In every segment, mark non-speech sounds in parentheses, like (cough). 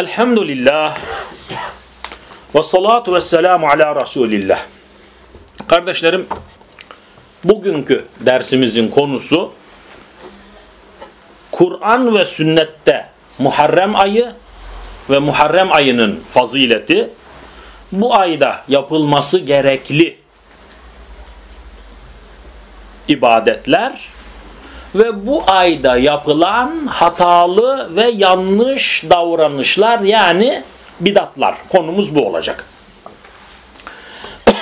Elhamdülillah ve salatu ve selamu ala Resulillah. Kardeşlerim, bugünkü dersimizin konusu Kur'an ve sünnette Muharrem ayı ve Muharrem ayının fazileti bu ayda yapılması gerekli ibadetler ve bu ayda yapılan hatalı ve yanlış davranışlar yani bidatlar. Konumuz bu olacak. (coughs)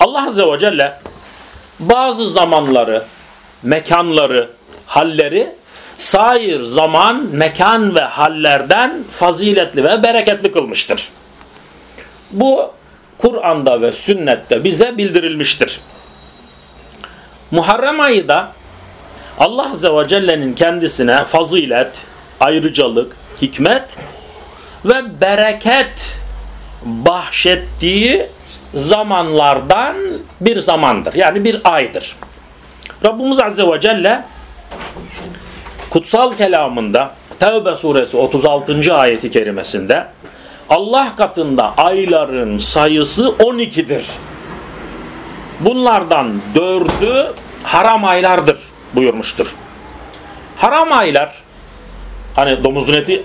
Allah Azze ve Celle bazı zamanları, mekanları, halleri sair zaman, mekan ve hallerden faziletli ve bereketli kılmıştır. Bu Kur'an'da ve sünnette bize bildirilmiştir. Muharrem ayı da Allah Azze ve Celle'nin kendisine fazilet, ayrıcalık, hikmet ve bereket bahşettiği zamanlardan bir zamandır. Yani bir aydır. Rabbimiz Azze ve Celle kutsal kelamında Tevbe suresi 36. ayeti kerimesinde Allah katında ayların sayısı 12'dir. Bunlardan dördü haram aylardır buyurmuştur. Haram aylar hani domuzun eti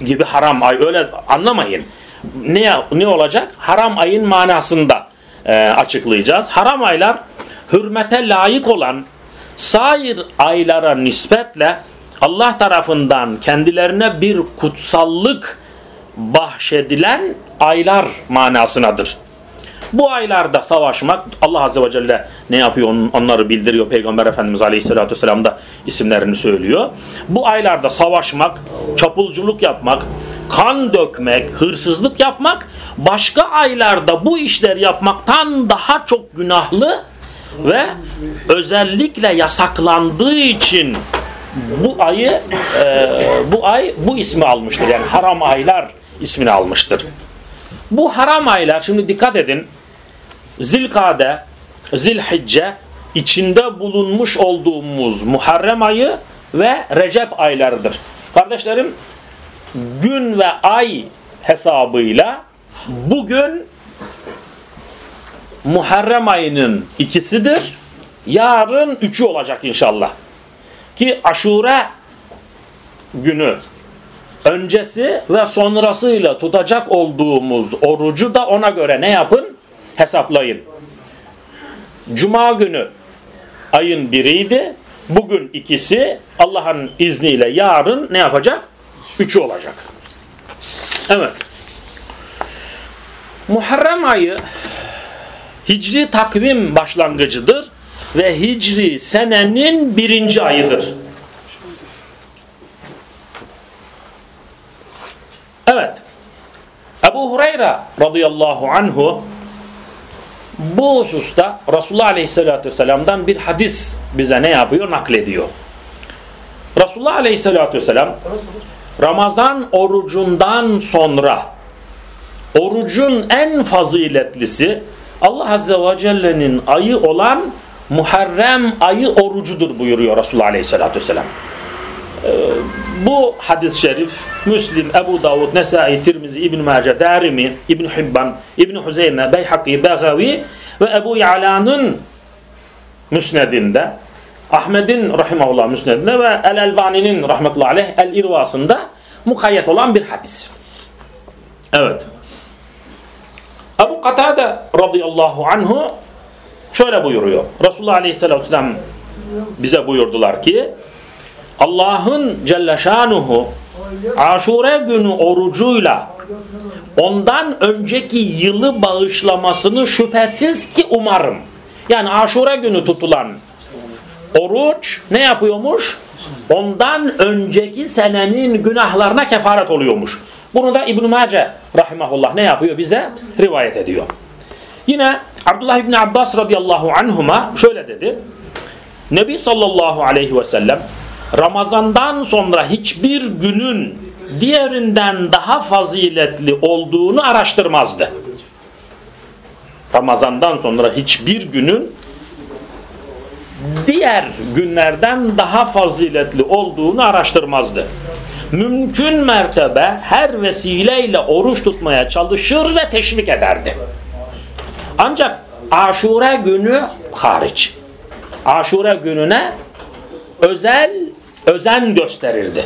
gibi haram ay öyle anlamayın. Ne, ne olacak? Haram ayın manasında e, açıklayacağız. Haram aylar hürmete layık olan sair aylara nispetle Allah tarafından kendilerine bir kutsallık bahşedilen aylar manasınadır. Bu aylarda savaşmak Allah Azze ve Celle ne yapıyor onları bildiriyor. Peygamber Efendimiz Aleyhisselatü Vesselam da isimlerini söylüyor. Bu aylarda savaşmak, çapulculuk yapmak, kan dökmek, hırsızlık yapmak başka aylarda bu işler yapmaktan daha çok günahlı ve özellikle yasaklandığı için bu ayı e, bu ay bu ismi almıştır. Yani haram aylar ismini almıştır. Bu haram aylar şimdi dikkat edin Zilkade, Zilhicce içinde bulunmuş olduğumuz Muharrem ayı ve Recep aylarıdır. Kardeşlerim gün ve ay hesabıyla bugün Muharrem ayının ikisidir. Yarın üçü olacak inşallah. Ki aşure günü öncesi ve sonrasıyla tutacak olduğumuz orucu da ona göre ne yapın? Hesaplayın. Cuma günü ayın biriydi. Bugün ikisi Allah'ın izniyle yarın ne yapacak? Üçü olacak. Evet. Muharrem ayı Hicri takvim başlangıcıdır ve Hicri senenin birinci ayıdır. Evet. Ebu Hureyre radıyallahu anhu bu hususta Resulullah aleyhissalatü vesselam'dan bir hadis bize ne yapıyor? Naklediyor. Resulullah aleyhissalatü vesselam Ramazan orucundan sonra orucun en faziletlisi Allah azze ve celle'nin ayı olan Muharrem ayı orucudur buyuruyor Resulullah aleyhissalatü vesselam. Ee, bu hadis-i şerif Müslim, Ebu Davud, Nesai, Tirmizi, İbn-i Mace, Darimi, İbn-i Hibban, İbn-i Huzeyme, Beyhaki, Begavi ve Ebu Ya'la'nın müsnedinde Ahmet'in rahimahullah müsnedinde ve El-Elvani'nin rahmetullahi aleyh El-İrvasında mukayyet olan bir hadis. Evet. Ebu Katade radıyallahu anhu şöyle buyuruyor. Resulullah aleyhisselatü vesselam bize buyurdular ki Allah'ın Celle Şanuhu Aşure günü orucuyla ondan önceki yılı bağışlamasını şüphesiz ki umarım. Yani Aşure günü tutulan oruç ne yapıyormuş? Ondan önceki senenin günahlarına kefaret oluyormuş. Bunu da İbn-i Mace rahimahullah ne yapıyor bize? Rivayet ediyor. Yine Abdullah İbni Abbas radıyallahu anhuma şöyle dedi. Nebi sallallahu aleyhi ve sellem Ramazandan sonra hiçbir günün diğerinden daha faziletli olduğunu araştırmazdı. Ramazandan sonra hiçbir günün diğer günlerden daha faziletli olduğunu araştırmazdı. mümkün mertebe her vesileyle oruç tutmaya çalışır ve teşvik ederdi. Ancak aşure günü hariç. Aşure gününe özel özen gösterirdi.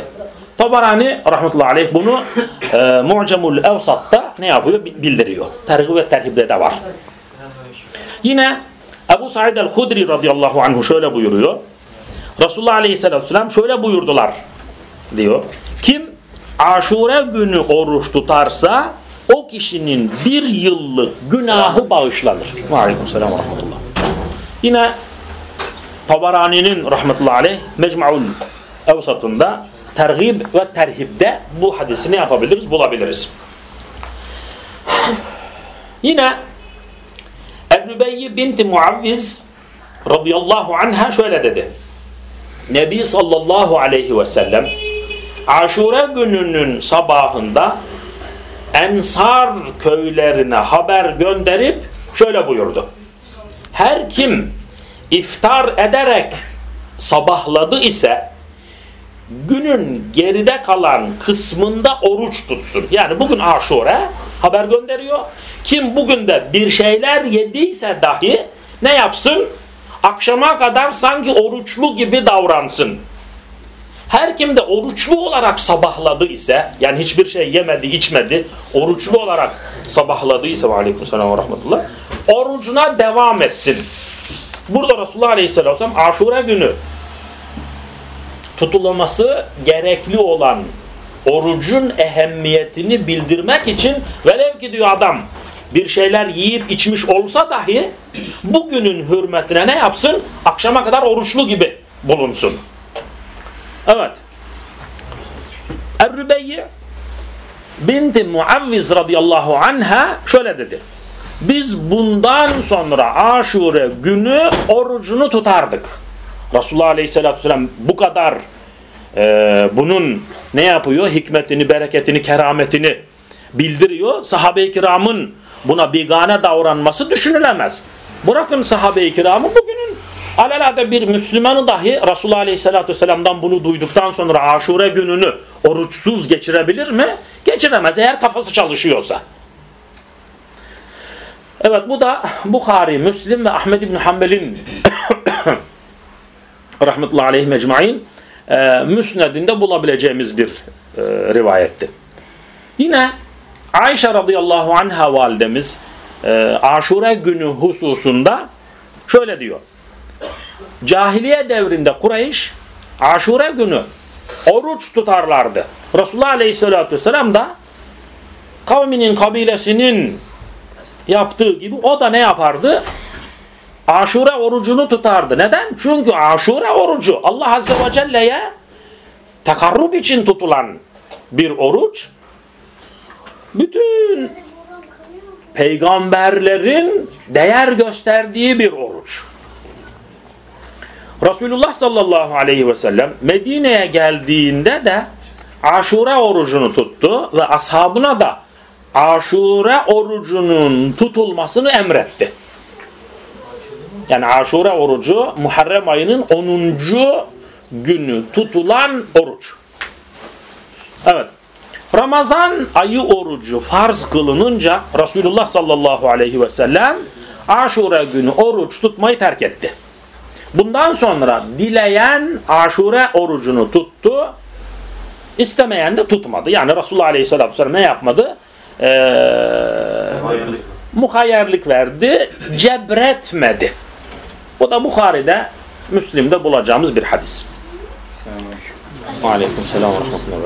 Tabarani rahmetullahi aleyh bunu e, Mu'camul Evsat'ta ne yapıyor? Bildiriyor. Tergib ve terhibde de var. Yine Ebu Said el-Hudri radıyallahu anhu şöyle buyuruyor. Resulullah aleyhisselatü vesselam şöyle buyurdular diyor. Kim aşure günü oruç tutarsa o kişinin bir yıllık günahı bağışlanır. Aleyküm selam rahmetullah. Yine Tabarani'nin rahmetullahi aleyh Mecmu'ul Evsat'ında tergib ve terhibde bu hadisini yapabiliriz, bulabiliriz. Yine Ebu binti Muavviz radıyallahu anha şöyle dedi. Nebi sallallahu aleyhi ve sellem Aşure gününün sabahında Ensar köylerine haber gönderip şöyle buyurdu. Her kim iftar ederek sabahladı ise günün geride kalan kısmında oruç tutsun. Yani bugün aşure haber gönderiyor. Kim bugün de bir şeyler yediyse dahi ne yapsın? Akşama kadar sanki oruçlu gibi davransın. Her kim de oruçlu olarak sabahladı ise yani hiçbir şey yemedi içmedi oruçlu olarak sabahladı ise aleykümselam ve rahmetullah orucuna devam etsin. Burada Resulullah aleyhisselam aşure günü tutulması gerekli olan orucun ehemmiyetini bildirmek için velev ki diyor adam bir şeyler yiyip içmiş olsa dahi bugünün hürmetine ne yapsın? Akşama kadar oruçlu gibi bulunsun. Evet. Er-Rübeyye binti Muavviz radıyallahu anha şöyle dedi. Biz bundan sonra aşure günü orucunu tutardık. Resulullah aleyhissalatü vesselam bu kadar e, bunun ne yapıyor? Hikmetini, bereketini, kerametini bildiriyor. Sahabe-i kiramın buna bigane davranması düşünülemez. Bırakın sahabe-i kiramı bugünün alelade bir Müslümanı dahi Resulullah Aleyhisselatü Vesselam'dan bunu duyduktan sonra aşure gününü oruçsuz geçirebilir mi? Geçiremez eğer kafası çalışıyorsa. Evet bu da Bukhari, Müslim ve Ahmed İbni Hanbel'in rahmetullahi aleyhi mecmain e, müsnedinde bulabileceğimiz bir e, rivayetti. Yine Ayşe radıyallahu anha validemiz e, aşure günü hususunda şöyle diyor. Cahiliye devrinde Kureyş aşure günü oruç tutarlardı. Resulullah aleyhissalatü vesselam da kavminin kabilesinin yaptığı gibi o da ne yapardı? Aşure orucunu tutardı. Neden? Çünkü aşure orucu Allah Azze ve Celle'ye takarrub için tutulan bir oruç. Bütün peygamberlerin değer gösterdiği bir oruç. Resulullah sallallahu aleyhi ve sellem Medine'ye geldiğinde de aşure orucunu tuttu ve ashabına da aşure orucunun tutulmasını emretti. Yani aşure orucu Muharrem ayının 10. günü tutulan oruç. Evet. Ramazan ayı orucu farz kılınınca Resulullah sallallahu aleyhi ve sellem aşure günü oruç tutmayı terk etti. Bundan sonra dileyen aşure orucunu tuttu. İstemeyen de tutmadı. Yani Resulullah aleyhisselatü vesselam ne yapmadı? Ee, muhayyerlik verdi. Cebretmedi. Bu da Bukhari'de, Müslim'de bulacağımız bir hadis. Aleyküm selam ve rahmetullahi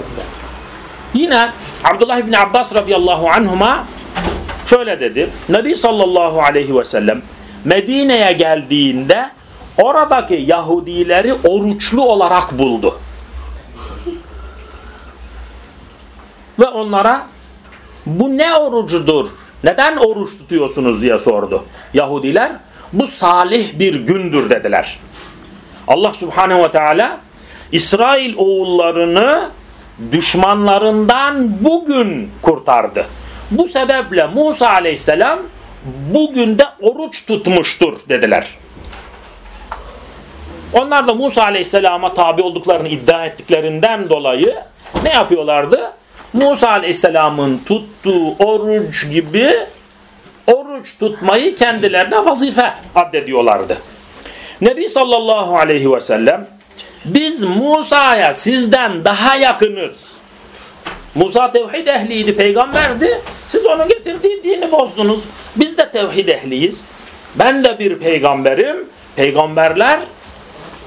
Yine Abdullah İbni Abbas radıyallahu anhuma şöyle dedi. Nebi sallallahu aleyhi ve sellem Medine'ye geldiğinde oradaki Yahudileri oruçlu olarak buldu. Ve onlara bu ne orucudur? Neden oruç tutuyorsunuz diye sordu. Yahudiler bu salih bir gündür dediler. Allah subhanehu ve teala İsrail oğullarını düşmanlarından bugün kurtardı. Bu sebeple Musa aleyhisselam bugün de oruç tutmuştur dediler. Onlar da Musa aleyhisselama tabi olduklarını iddia ettiklerinden dolayı ne yapıyorlardı? Musa Aleyhisselam'ın tuttuğu oruç gibi oruç tutmayı kendilerine vazife addediyorlardı. Nebi sallallahu aleyhi ve sellem biz Musa'ya sizden daha yakınız. Musa tevhid ehliydi, peygamberdi. Siz onun getirdiği dini bozdunuz. Biz de tevhid ehliyiz. Ben de bir peygamberim. Peygamberler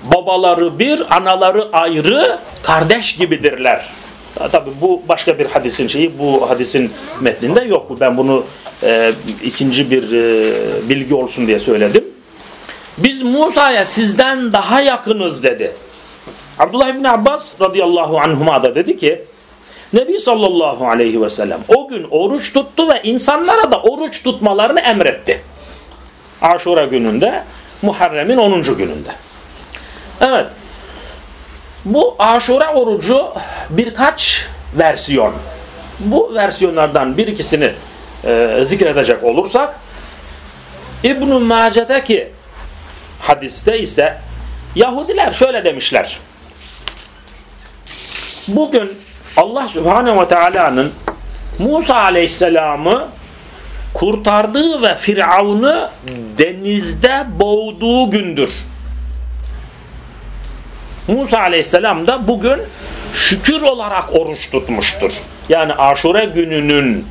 babaları bir, anaları ayrı, kardeş gibidirler. Tabi bu başka bir hadisin şeyi, bu hadisin metninde yok. Ben bunu e, ikinci bir e, bilgi olsun diye söyledim. Biz Musa'ya sizden daha yakınız dedi. Abdullah İbni Abbas radıyallahu anhuma da dedi ki Nebi sallallahu aleyhi ve sellem o gün oruç tuttu ve insanlara da oruç tutmalarını emretti. Aşura gününde Muharrem'in 10. gününde. Evet. Bu aşura orucu birkaç versiyon. Bu versiyonlardan bir ikisini e, zikredecek olursak İbn-i Mace'deki hadiste ise Yahudiler şöyle demişler. Bugün Allah Subhanahu ve Taala'nın Musa Aleyhisselam'ı kurtardığı ve Firavun'u denizde boğduğu gündür. Musa Aleyhisselam da bugün şükür olarak oruç tutmuştur. Yani aşure gününün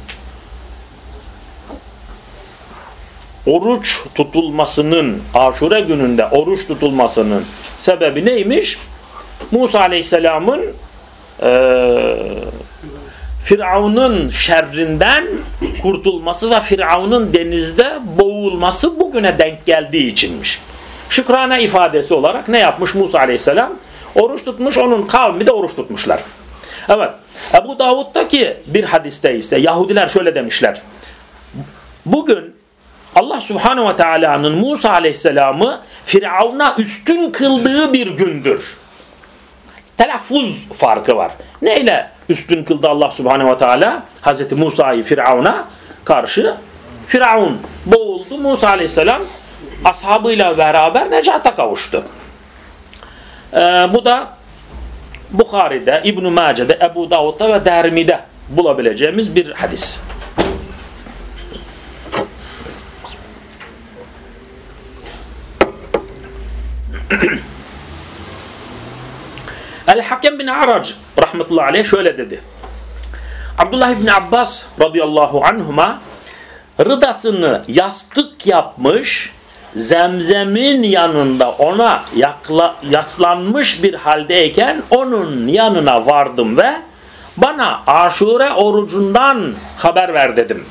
oruç tutulmasının, aşure gününde oruç tutulmasının sebebi neymiş? Musa Aleyhisselam'ın e, Firavun'un şerrinden kurtulması ve Firavun'un denizde boğulması bugüne denk geldiği içinmiş. Şükrane ifadesi olarak ne yapmış Musa Aleyhisselam? Oruç tutmuş, onun kavmi de oruç tutmuşlar. Evet, Ebu Davud'daki bir hadiste ise Yahudiler şöyle demişler. Bugün Allah Subhanahu ve Taala'nın Musa Aleyhisselam'ı Firavun'a üstün kıldığı bir gündür. Telaffuz farkı var. Neyle üstün kıldı Allah Subhanahu ve Teala? Hazreti Musa'yı Firavun'a karşı. Firavun boğuldu. Musa Aleyhisselam ashabıyla beraber necata kavuştu. Ee, bu da Bukhari'de, İbn-i Mace'de, Ebu Davud'da ve Dermi'de bulabileceğimiz bir hadis. (clears throat) El-Hakem bin Arac rahmetullahi aleyh şöyle dedi. Abdullah ibn Abbas radıyallahu anhuma rıdasını yastık yapmış zemzemin yanında ona yakla, yaslanmış bir haldeyken onun yanına vardım ve bana aşure orucundan haber ver dedim.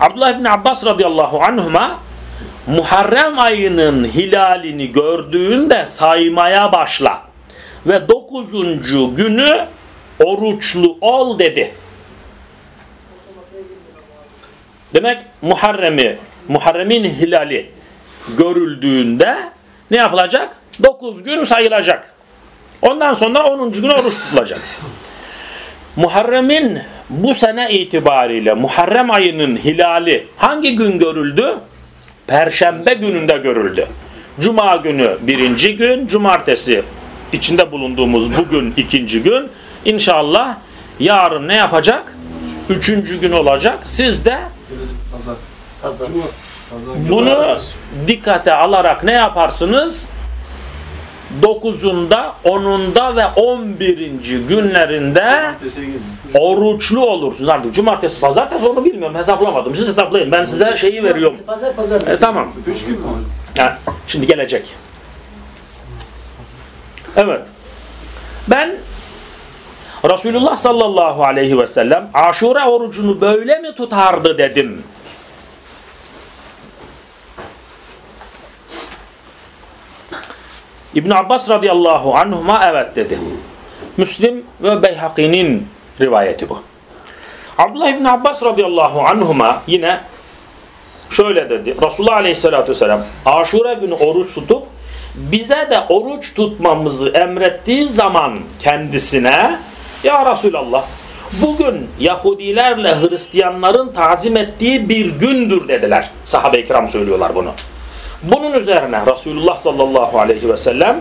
Abdullah ibn Abbas radıyallahu anhuma Muharrem ayının hilalini gördüğünde saymaya başla ve dokuzuncu günü oruçlu ol dedi. Demek Muharrem'i, Muharrem'in hilali görüldüğünde ne yapılacak? Dokuz gün sayılacak. Ondan sonra onuncu gün oruç tutulacak. Muharrem'in bu sene itibariyle Muharrem ayının hilali hangi gün görüldü? Perşembe gününde görüldü. Cuma günü birinci gün, cumartesi içinde bulunduğumuz bugün ikinci gün. İnşallah yarın ne yapacak? Üçüncü gün olacak. Siz de bunu dikkate alarak ne yaparsınız? Dokuzunda, onunda ve on birinci günlerinde oruçlu olursunuz. Artık cumartesi, pazartesi onu bilmiyorum. Hesaplamadım. Siz hesaplayın. Ben size şeyi veriyorum. Pazar pazartesi. E, tamam. Üç gün mü? Ha, şimdi gelecek. Evet. Ben Resulullah sallallahu aleyhi ve sellem aşure orucunu böyle mi tutardı dedim. İbn Abbas radıyallahu anhuma evet dedi. Müslim ve Beyhaki'nin rivayeti bu. Abdullah İbn Abbas radıyallahu anhuma yine şöyle dedi. Resulullah aleyhissalatü vesselam aşure günü oruç tutup bize de oruç tutmamızı emrettiği zaman kendisine ya Resulallah bugün Yahudilerle Hristiyanların tazim ettiği bir gündür dediler. Sahabe-i kiram söylüyorlar bunu. Bunun üzerine Resulullah sallallahu aleyhi ve sellem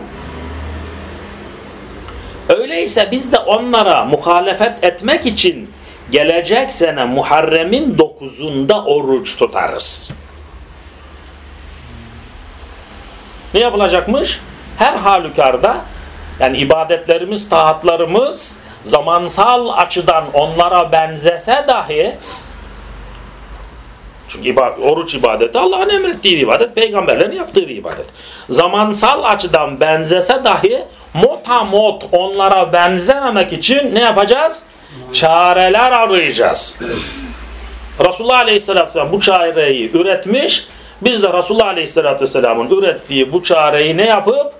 Öyleyse biz de onlara muhalefet etmek için gelecek sene Muharrem'in dokuzunda oruç tutarız. Ne yapılacakmış? Her halükarda yani ibadetlerimiz, taatlarımız zamansal açıdan onlara benzese dahi çünkü oruç ibadeti Allah'ın emrettiği bir ibadet, peygamberlerin yaptığı bir ibadet. Zamansal açıdan benzese dahi motamot onlara benzememek için ne yapacağız? Çareler arayacağız. Resulullah Aleyhisselatü Vesselam bu çareyi üretmiş. Biz de Resulullah Aleyhisselatü Vesselam'ın ürettiği bu çareyi ne yapıp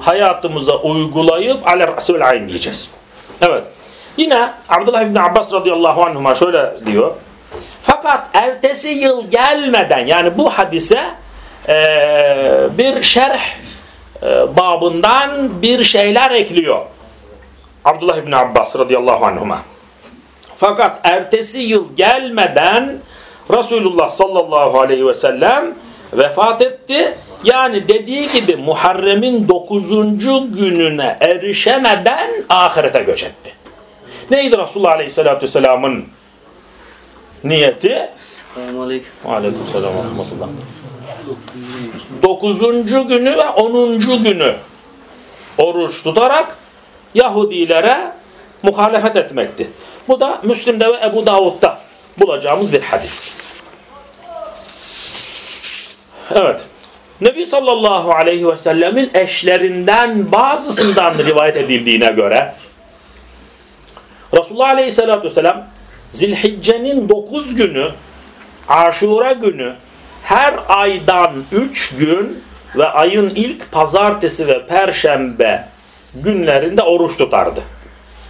hayatımıza uygulayıp aler rasul diyeceğiz. Evet. Yine Abdullah İbni Abbas radıyallahu anhuma şöyle diyor. Fakat ertesi yıl gelmeden yani bu hadise e, bir şerh e, babından bir şeyler ekliyor. Abdullah İbni Abbas radıyallahu anhuma. Fakat ertesi yıl gelmeden Resulullah sallallahu aleyhi ve sellem vefat etti. Yani dediği gibi Muharrem'in 9. gününe erişemeden ahirete göç etti. Neydi Resulullah aleyhissalatü vesselamın niyeti? Selamünaleyküm. Aleyküm selam ve rahmetullah. 9. günü ve 10. günü oruç tutarak Yahudilere muhalefet etmekti. Bu da Müslim'de ve Ebu Davud'da bulacağımız bir hadis. Evet. Nebi sallallahu aleyhi ve sellemin eşlerinden bazısından rivayet edildiğine göre Resulullah aleyhissalatü vesselam Zilhicce'nin 9 günü Aşura günü her aydan 3 gün ve ayın ilk pazartesi ve perşembe günlerinde oruç tutardı.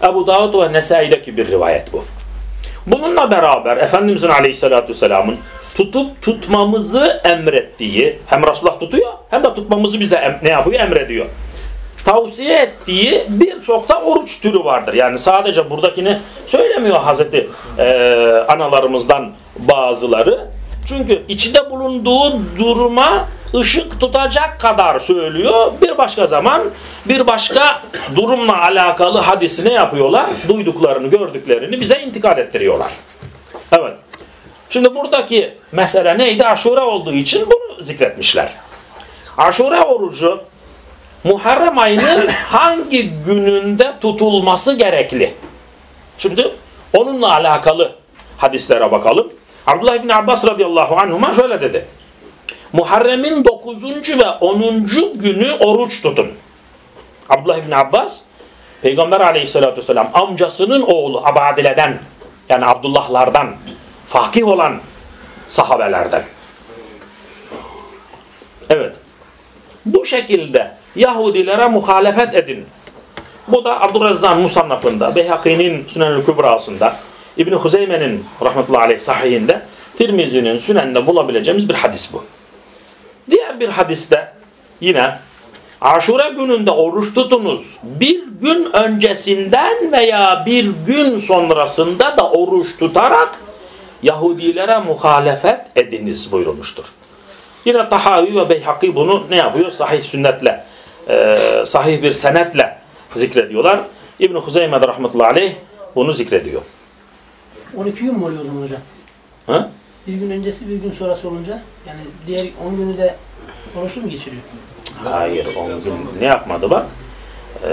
Ebu Davud ve Nesai'deki bir rivayet bu. Bununla beraber Efendimizin Aleyhisselatü Vesselam'ın tutup tutmamızı emrettiği, hem Resulullah tutuyor hem de tutmamızı bize ne yapıyor? Emrediyor. Tavsiye ettiği birçok da oruç türü vardır. Yani sadece buradakini söylemiyor Hazreti e, analarımızdan bazıları. Çünkü içinde bulunduğu duruma ışık tutacak kadar söylüyor. Bir başka zaman bir başka durumla alakalı hadisi ne yapıyorlar? Duyduklarını, gördüklerini bize intikal ettiriyorlar. Evet. Şimdi buradaki mesele neydi? Aşure olduğu için bunu zikretmişler. Aşure orucu Muharrem ayının (coughs) hangi gününde tutulması gerekli? Şimdi onunla alakalı hadislere bakalım. Abdullah İbni Abbas radıyallahu anhuma şöyle dedi. Muharrem'in 9. ve 10. günü oruç tutun. Abdullah İbni Abbas Peygamber aleyhissalatü vesselam amcasının oğlu Abadile'den yani Abdullahlardan fakih olan sahabelerden. Evet. Bu şekilde Yahudilere muhalefet edin. Bu da Abdurrezzan Musannaf'ında, Beyhaki'nin Sünen-ül Kübra'sında, İbn-i Huzeyme'nin rahmetullahi aleyh sahihinde, Tirmizi'nin Sünen'de bulabileceğimiz bir hadis bu. Diğer bir hadiste yine Aşure gününde oruç tutunuz. Bir gün öncesinden veya bir gün sonrasında da oruç tutarak Yahudilere muhalefet ediniz buyurulmuştur. Yine Tahavi ve Beyhaki bunu ne yapıyor? Sahih sünnetle, e, sahih bir senetle zikrediyorlar. İbn-i Huzeyme de rahmetullahi aleyh bunu zikrediyor. 12 gün mü oluyor o zaman hocam? Ha? Bir gün öncesi bir gün sonrası olunca yani diğer 10 günü de oruçlu mu geçiriyor? Hayır 10 gün ne yapmadı bak. Ee,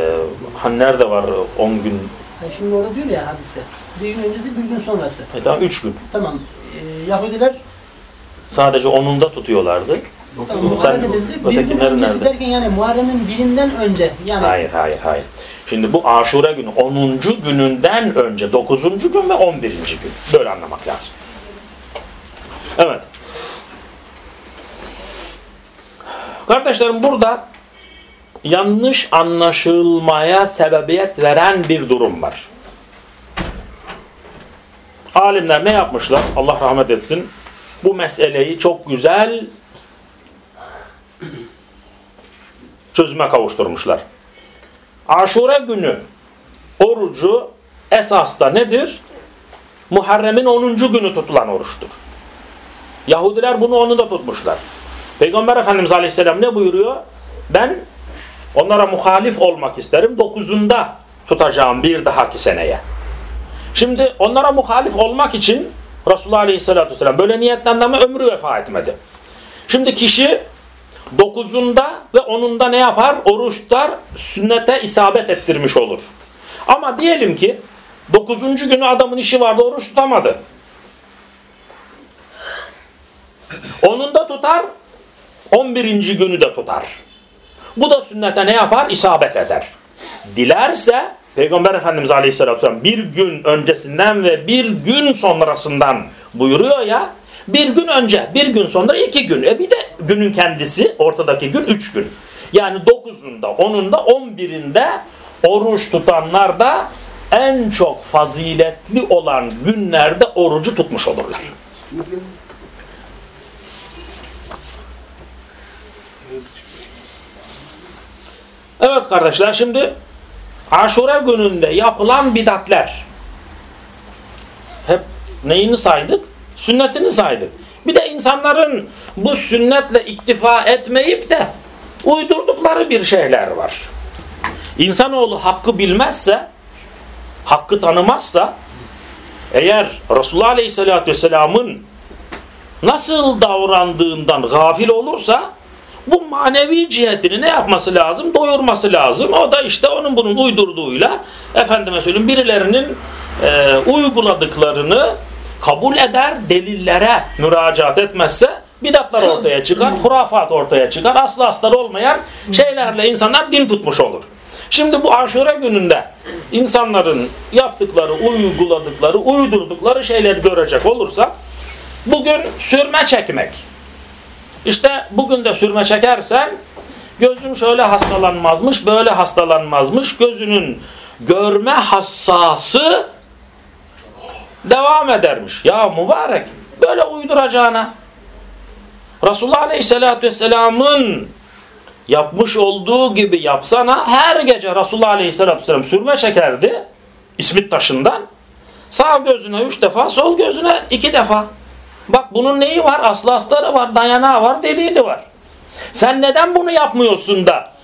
hani nerede var 10 gün? Yani şimdi orada diyor ya hadise. Bir gün öncesi bir gün sonrası. E, tamam 3 gün. Tamam. Ee, Yahudiler Sadece 10'unda tutuyorlardı. Tamam, Sen edildi. Bir ötekileri öncesi nerede? derken yani Muharrem'in birinden önce yani Hayır hayır hayır. Şimdi bu aşure günü 10. gününden önce 9. gün ve 11. gün. Böyle anlamak lazım. Evet. Kardeşlerim burada yanlış anlaşılmaya sebebiyet veren bir durum var. Alimler ne yapmışlar? Allah rahmet etsin. Bu meseleyi çok güzel çözüme kavuşturmuşlar. Aşure günü orucu esasta nedir? Muharrem'in 10. günü tutulan oruçtur. Yahudiler bunu onu da tutmuşlar. Peygamber Efendimiz Aleyhisselam ne buyuruyor? Ben onlara muhalif olmak isterim. 9'unda tutacağım bir dahaki seneye. Şimdi onlara muhalif olmak için Resulullah Aleyhisselatü Vesselam böyle niyetlendi ama ömrü vefa etmedi. Şimdi kişi dokuzunda ve onunda ne yapar? Oruç tutar, sünnete isabet ettirmiş olur. Ama diyelim ki dokuzuncu günü adamın işi vardı, oruç tutamadı. Onunda tutar, on birinci günü de tutar. Bu da sünnete ne yapar? İsabet eder. Dilerse Peygamber Efendimiz Aleyhisselatü Vesselam bir gün öncesinden ve bir gün sonrasından buyuruyor ya bir gün önce, bir gün sonra iki gün. E bir de günün kendisi, ortadaki gün üç gün. Yani dokuzunda, onunda, on birinde oruç tutanlar da en çok faziletli olan günlerde orucu tutmuş olurlar. Evet kardeşler şimdi Aşure gününde yapılan bidatler hep neyini saydık? Sünnetini saydık. Bir de insanların bu sünnetle iktifa etmeyip de uydurdukları bir şeyler var. İnsanoğlu hakkı bilmezse, hakkı tanımazsa, eğer Resulullah Aleyhisselatü Vesselam'ın nasıl davrandığından gafil olursa, bu manevi cihetini ne yapması lazım? Doyurması lazım. O da işte onun bunun uydurduğuyla, efendime söyleyeyim birilerinin e, uyguladıklarını kabul eder, delillere müracaat etmezse bidatlar ortaya çıkar, hurafat ortaya çıkar, aslı astar olmayan şeylerle insanlar din tutmuş olur. Şimdi bu aşure gününde insanların yaptıkları, uyguladıkları, uydurdukları şeyleri görecek olursak bugün sürme çekmek. İşte bugün de sürme çekersen gözün şöyle hastalanmazmış, böyle hastalanmazmış. Gözünün görme hassası devam edermiş. Ya mübarek böyle uyduracağına Resulullah Aleyhisselatü Vesselam'ın yapmış olduğu gibi yapsana her gece Resulullah Aleyhisselatü Vesselam sürme çekerdi İsmit taşından. Sağ gözüne üç defa, sol gözüne iki defa. Bak bunun neyi var? Aslı astarı var, dayanağı var, delili var. Sen neden bunu yapmıyorsun da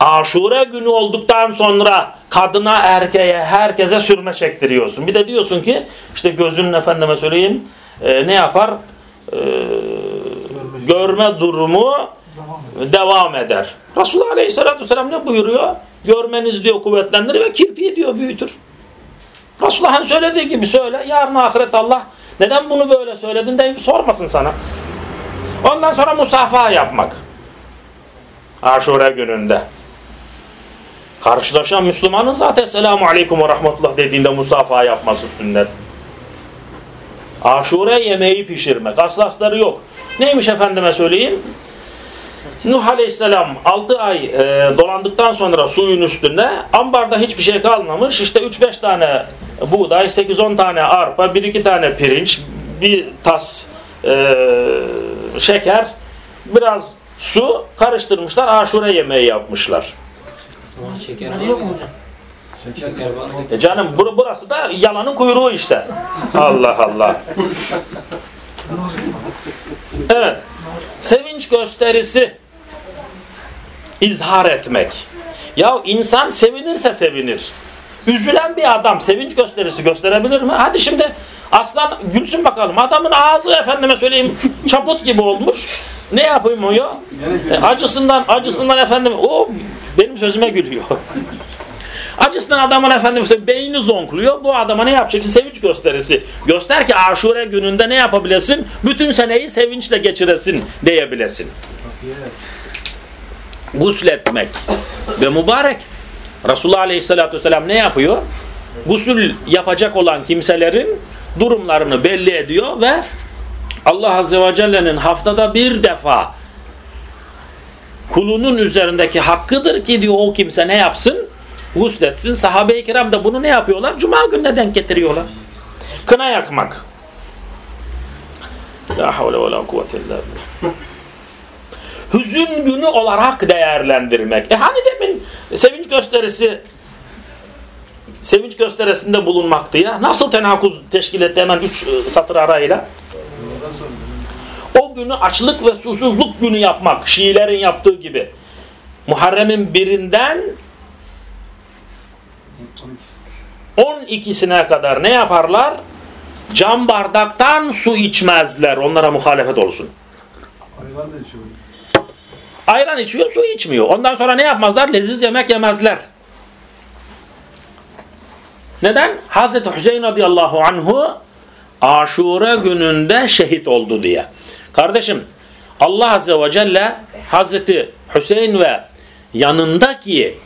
aşure günü olduktan sonra kadına, erkeğe, herkese sürme çektiriyorsun. Bir de diyorsun ki işte gözünün efendime söyleyeyim e, ne yapar? E, görme durumu devam eder. Resulullah Aleyhisselatü Vesselam ne buyuruyor? Görmeniz diyor kuvvetlendirir ve kirpiği diyor büyütür. Resulullah'ın söylediği gibi söyle. Yarın ahiret Allah neden bunu böyle söyledin de sormasın sana. Ondan sonra musafaha yapmak. Aşure gününde. Karşılaşan Müslümanın zaten selamu aleyküm ve rahmetullah dediğinde musafaha yapması sünnet. Aşure yemeği pişirmek. Aslı asları yok. Neymiş efendime söyleyeyim? Nuh Aleyhisselam 6 ay e, dolandıktan sonra suyun üstünde ambarda hiçbir şey kalmamış. İşte 3-5 tane buğday, 8-10 tane arpa, 1-2 tane pirinç, bir tas e, şeker, biraz su karıştırmışlar. Aşure yemeği yapmışlar. Şeker yok mu hocam? Şeker var. E canım bur burası da yalanın kuyruğu işte. Allah Allah. Evet. Sevinç gösterisi izhar etmek. Ya insan sevinirse sevinir. Üzülen bir adam sevinç gösterisi gösterebilir mi? Hadi şimdi aslan gülsün bakalım. Adamın ağzı efendime söyleyeyim çaput gibi olmuş. Ne yapayım o ya? E, acısından acısından efendim o benim sözüme gülüyor. Acısından adamın efendim beyni zonkluyor. Bu adama ne yapacaksın? Sevinç gösterisi. Göster ki aşure gününde ne yapabilesin? Bütün seneyi sevinçle geçiresin diyebilesin. Gusletmek ve mübarek. Resulullah Aleyhisselatü Vesselam ne yapıyor? Gusül yapacak olan kimselerin durumlarını belli ediyor ve Allah Azze ve Celle'nin haftada bir defa kulunun üzerindeki hakkıdır ki diyor o kimse ne yapsın? Gusletsin. Sahabe-i kiram da bunu ne yapıyorlar? Cuma gününe denk getiriyorlar. Kına yakmak. La havle ve la kuvvete illa. Hüzün günü olarak değerlendirmek. E hani demin sevinç gösterisi sevinç gösterisinde bulunmaktı ya. Nasıl tenakuz teşkil etti hemen üç e, satır arayla? O günü açlık ve susuzluk günü yapmak. Şiilerin yaptığı gibi. Muharrem'in birinden 12'sine kadar ne yaparlar? Cam bardaktan su içmezler. Onlara muhalefet olsun. Ayran da içiyor. Ayran içiyor, su içmiyor. Ondan sonra ne yapmazlar? Leziz yemek yemezler. Neden? Hazreti Hüseyin radıyallahu anhu Aşure gününde şehit oldu diye. Kardeşim Allah azze ve celle Hazreti Hüseyin ve yanındaki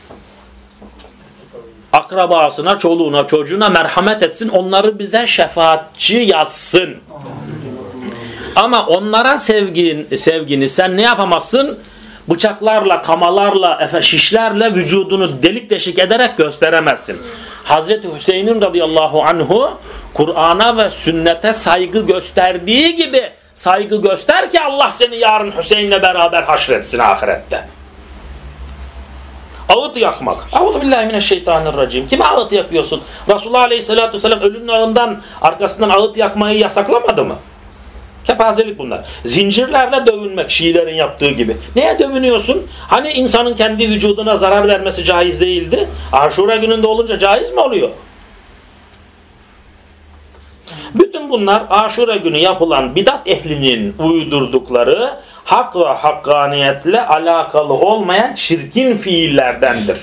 akrabasına, çoluğuna, çocuğuna merhamet etsin. Onları bize şefaatçi yazsın. Ama onlara sevgin, sevgini sen ne yapamazsın? Bıçaklarla, kamalarla, şişlerle vücudunu delik deşik ederek gösteremezsin. Hazreti Hüseyin'in radıyallahu anhu Kur'an'a ve sünnete saygı gösterdiği gibi saygı göster ki Allah seni yarın Hüseyin'le beraber haşretsin ahirette. Ağıt yakmak. Euzubillahimineşşeytanirracim. Kime ağıt yakıyorsun? Resulullah Aleyhisselatü Vesselam ölümün ağından arkasından ağıt yakmayı yasaklamadı mı? Kepazelik bunlar. Zincirlerle dövünmek Şiilerin yaptığı gibi. Neye dövünüyorsun? Hani insanın kendi vücuduna zarar vermesi caiz değildi? Aşura gününde olunca caiz mi oluyor? Bütün bunlar aşure günü yapılan bidat ehlinin uydurdukları hak ve hakkaniyetle alakalı olmayan çirkin fiillerdendir.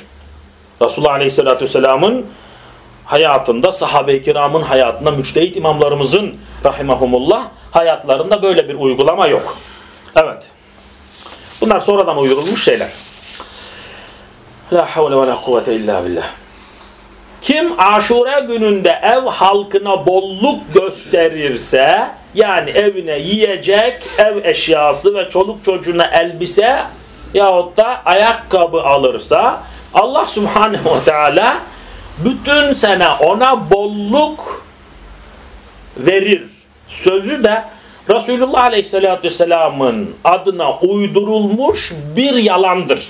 Resulullah Aleyhisselatü Vesselam'ın hayatında, sahabe-i kiramın hayatında, müçtehit imamlarımızın rahimahumullah hayatlarında böyle bir uygulama yok. Evet. Bunlar sonradan uydurulmuş şeyler. La havle ve la kuvvete illa billah. Kim aşure gününde ev halkına bolluk gösterirse yani evine yiyecek, ev eşyası ve çoluk çocuğuna elbise yahut da ayakkabı alırsa Allah subhanehu ve teala bütün sene ona bolluk verir. Sözü de Resulullah Aleyhisselatü Vesselam'ın adına uydurulmuş bir yalandır.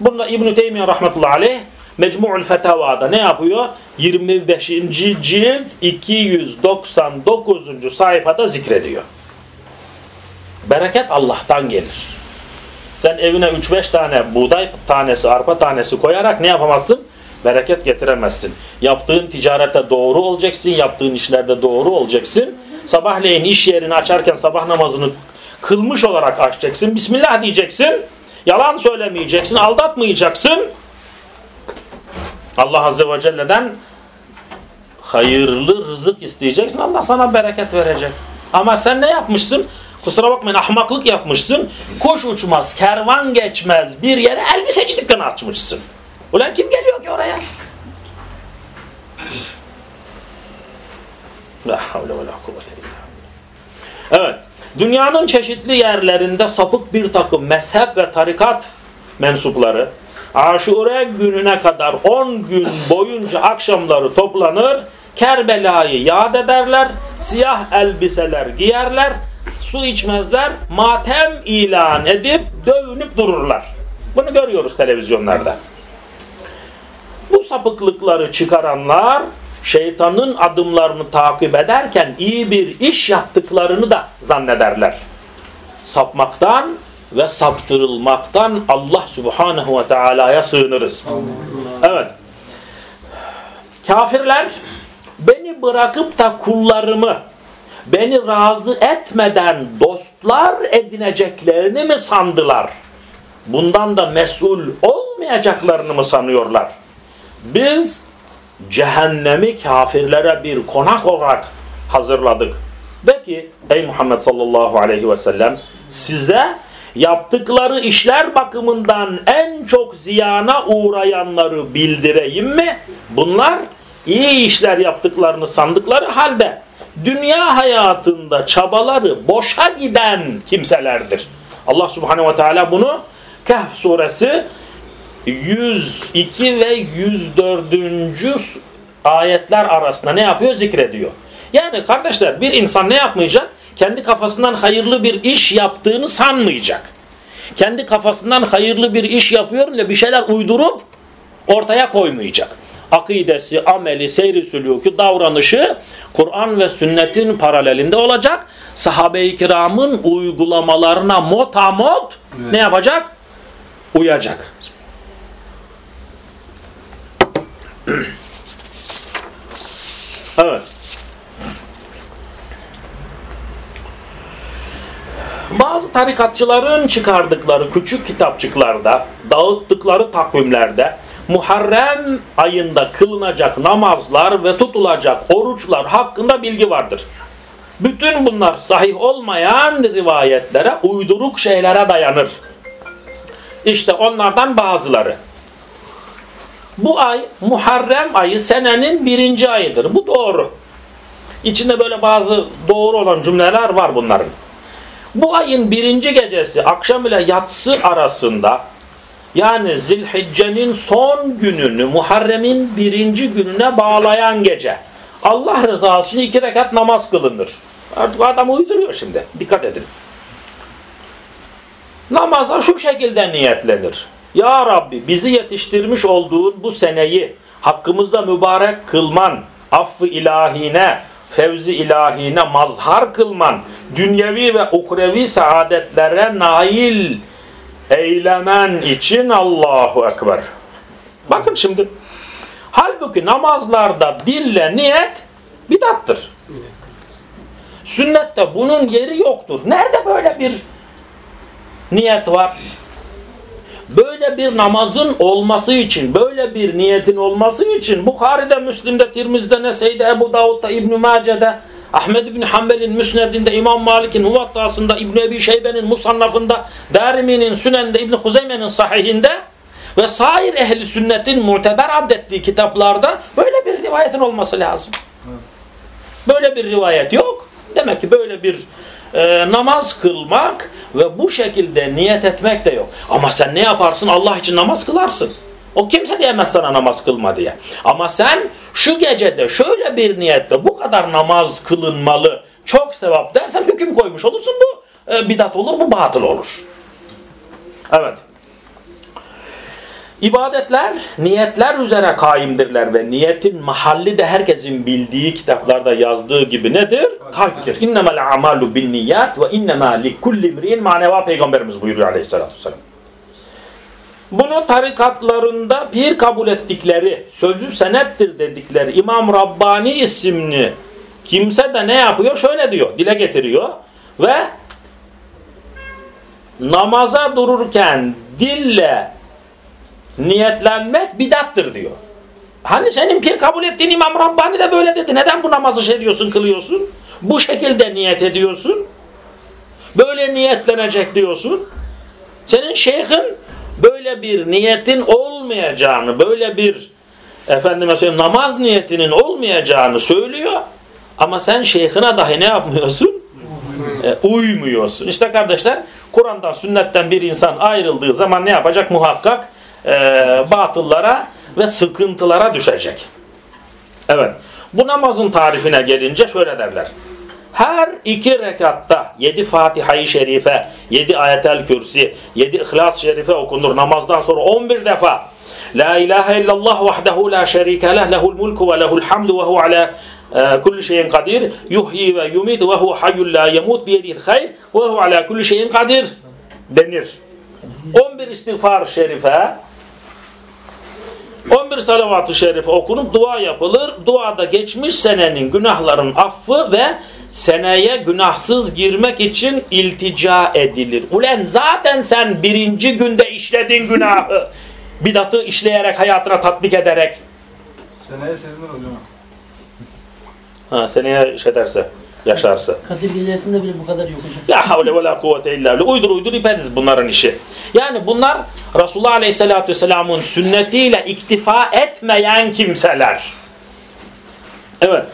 Bunda İbn-i Teymiye Rahmetullahi Aleyh Mecmu'ul Fetava'da ne yapıyor? 25. cilt 299. sayfada zikrediyor. Bereket Allah'tan gelir. Sen evine 3-5 tane buğday tanesi, arpa tanesi koyarak ne yapamazsın? Bereket getiremezsin. Yaptığın ticarette doğru olacaksın, yaptığın işlerde doğru olacaksın. Sabahleyin iş yerini açarken sabah namazını kılmış olarak açacaksın. Bismillah diyeceksin. Yalan söylemeyeceksin, aldatmayacaksın. Allah Azze ve Celle'den hayırlı rızık isteyeceksin. Allah sana bereket verecek. Ama sen ne yapmışsın? Kusura bakmayın ahmaklık yapmışsın. Kuş uçmaz, kervan geçmez bir yere elbiseci dükkanı açmışsın. Ulan kim geliyor ki oraya? La havle ve la kuvvete illa Evet. Dünyanın çeşitli yerlerinde sapık bir takım mezhep ve tarikat mensupları Aşure gününe kadar 10 gün boyunca akşamları toplanır, Kerbela'yı yad ederler, siyah elbiseler giyerler, su içmezler, matem ilan edip dövünüp dururlar. Bunu görüyoruz televizyonlarda. Bu sapıklıkları çıkaranlar şeytanın adımlarını takip ederken iyi bir iş yaptıklarını da zannederler. Sapmaktan ve saptırılmaktan Allah Subhanahu ve Teala'ya sığınırız. Evet. Kafirler beni bırakıp da kullarımı beni razı etmeden dostlar edineceklerini mi sandılar? Bundan da mesul olmayacaklarını mı sanıyorlar? Biz cehennemi kafirlere bir konak olarak hazırladık. De ey Muhammed sallallahu aleyhi ve sellem size yaptıkları işler bakımından en çok ziyana uğrayanları bildireyim mi? Bunlar iyi işler yaptıklarını sandıkları halde dünya hayatında çabaları boşa giden kimselerdir. Allah subhanehu ve teala bunu Kehf suresi 102 ve 104. ayetler arasında ne yapıyor? Zikrediyor. Yani kardeşler bir insan ne yapmayacak? Kendi kafasından hayırlı bir iş yaptığını sanmayacak. Kendi kafasından hayırlı bir iş yapıyorum diye bir şeyler uydurup ortaya koymayacak. Akidesi, ameli, seyri sülükü, davranışı Kur'an ve sünnetin paralelinde olacak. Sahabe-i kiramın uygulamalarına motamot evet. ne yapacak? Uyacak evet. Bazı tarikatçıların çıkardıkları küçük kitapçıklarda, dağıttıkları takvimlerde Muharrem ayında kılınacak namazlar ve tutulacak oruçlar hakkında bilgi vardır. Bütün bunlar sahih olmayan rivayetlere, uyduruk şeylere dayanır. İşte onlardan bazıları. Bu ay Muharrem ayı senenin birinci ayıdır. Bu doğru. İçinde böyle bazı doğru olan cümleler var bunların. Bu ayın birinci gecesi akşam ile yatsı arasında yani Zilhicce'nin son gününü Muharrem'in birinci gününe bağlayan gece Allah rızası için iki rekat namaz kılınır. Artık adam uyduruyor şimdi. Dikkat edin. Namaza şu şekilde niyetlenir. Ya Rabbi bizi yetiştirmiş olduğun bu seneyi hakkımızda mübarek kılman, affı ilahine, fevzi ilahine mazhar kılman, dünyevi ve uhrevi saadetlere nail eylemen için Allahu Ekber. Bakın şimdi. Halbuki namazlarda dille niyet bidattır. Sünnette bunun yeri yoktur. Nerede böyle bir niyet var? Böyle bir namazın olması için, böyle bir niyetin olması için Bukhari'de, Müslim'de, Tirmiz'de, Nesey'de, Ebu Davud'da, İbn-i Mace'de, Ahmed bin Hanbel'in Müsned'inde, İmam Malik'in Muvattası'nda, İbn Ebi Şeybe'nin Musannaf'ında, Darimi'nin Sünen'de, İbn Huzeyme'nin Sahih'inde ve sair ehli sünnetin muteber addettiği kitaplarda böyle bir rivayetin olması lazım. Böyle bir rivayet yok. Demek ki böyle bir e, namaz kılmak ve bu şekilde niyet etmek de yok. Ama sen ne yaparsın? Allah için namaz kılarsın. O kimse diyemez sana namaz kılma diye. Ama sen şu gecede şöyle bir niyetle bu kadar namaz kılınmalı, çok sevap dersen hüküm koymuş olursun. Bu e, bidat olur, bu batıl olur. Evet. İbadetler niyetler üzere kaimdirler ve niyetin mahalli de herkesin bildiği kitaplarda yazdığı gibi nedir? Kalptir. İnnemel amalu bin niyat ve innemâ li kulli imri'in maneva peygamberimiz buyuruyor aleyhissalatü vesselam. Bunu tarikatlarında bir kabul ettikleri, sözü senettir dedikleri İmam Rabbani isimli kimse de ne yapıyor? Şöyle diyor, dile getiriyor ve namaza dururken dille niyetlenmek bidattır diyor. Hani senin pir kabul ettiğin İmam Rabbani de böyle dedi. Neden bu namazı şey diyorsun, kılıyorsun? Bu şekilde niyet ediyorsun. Böyle niyetlenecek diyorsun. Senin şeyhin böyle bir niyetin olmayacağını, böyle bir efendime söyleyeyim namaz niyetinin olmayacağını söylüyor. Ama sen şeyhine dahi ne yapmıyorsun? E, uymuyorsun. İşte kardeşler Kur'an'dan, sünnetten bir insan ayrıldığı zaman ne yapacak? Muhakkak e, batıllara ve sıkıntılara düşecek. Evet. Bu namazın tarifine gelince şöyle derler. Her iki rekatta yedi Fatiha-i Şerife, yedi Ayetel Kürsi, yedi İhlas Şerife okunur. Namazdan sonra on bir defa La ilahe illallah vahdehu la şerike leh lehul mulku ve lehul hamdu ve hu ala e, kulli şeyin kadir yuhyi ve yumit ve hu hayyul la yemut biyedihil hayr ve hu ala kulli şeyin kadir denir. 11 istiğfar şerife 11 salavat-ı şerife okunup dua yapılır. Duada geçmiş senenin günahların affı ve seneye günahsız girmek için iltica edilir. Ulen zaten sen birinci günde işledin günahı. (laughs) Bidatı işleyerek hayatına tatbik ederek. Seneye sevinir hocam. Ha, seneye şey derse, yaşarsa. Kadir gecesinde bile bu kadar yok hocam. La havle ve la kuvvete illa billah. Uydur uydur ipediz bunların işi. Yani bunlar Resulullah Aleyhisselatü Vesselam'ın sünnetiyle iktifa etmeyen kimseler. Evet.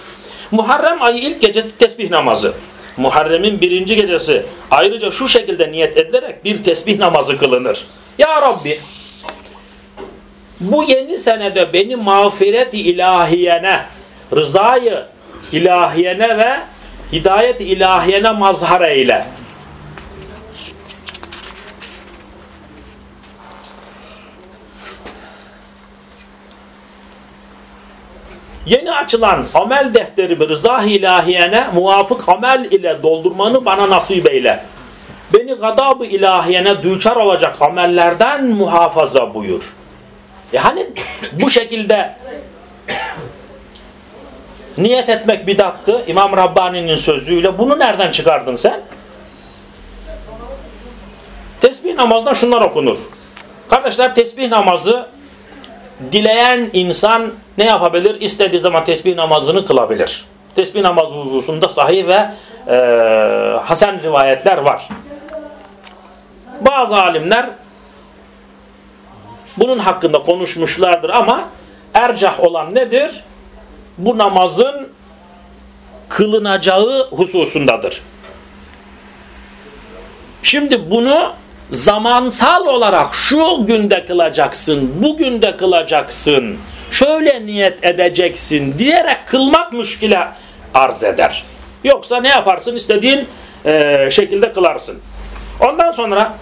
Muharrem ayı ilk gecesi tesbih namazı. Muharrem'in birinci gecesi ayrıca şu şekilde niyet edilerek bir tesbih namazı kılınır. Ya Rabbi bu yeni senede beni mağfiret-i ilahiyene, rızayı ilahiyene ve hidayet ilahiyene mazhar eyle. Yeni açılan amel defterimi rıza ilahiyene muvafık amel ile doldurmanı bana nasip eyle. Beni gadab-ı ilahiyene düçar olacak amellerden muhafaza buyur. Yani bu şekilde niyet etmek bidattı. İmam Rabbani'nin sözüyle. Bunu nereden çıkardın sen? namazda şunlar okunur. Kardeşler tesbih namazı dileyen insan ne yapabilir? İstediği zaman tesbih namazını kılabilir. Tesbih namazı hususunda sahih ve e, hasen rivayetler var. Bazı alimler bunun hakkında konuşmuşlardır ama ercah olan nedir? Bu namazın kılınacağı hususundadır. Şimdi bunu zamansal olarak şu günde kılacaksın, bugün de kılacaksın, şöyle niyet edeceksin diyerek kılmak müşkile arz eder. Yoksa ne yaparsın? İstediğin e, şekilde kılarsın. Ondan sonra